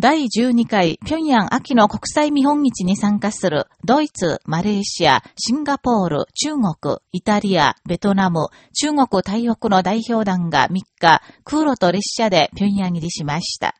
第12回平壌秋の国際見本市に参加するドイツ、マレーシア、シンガポール、中国、イタリア、ベトナム、中国台北の代表団が3日、空路と列車で平壌入りしました。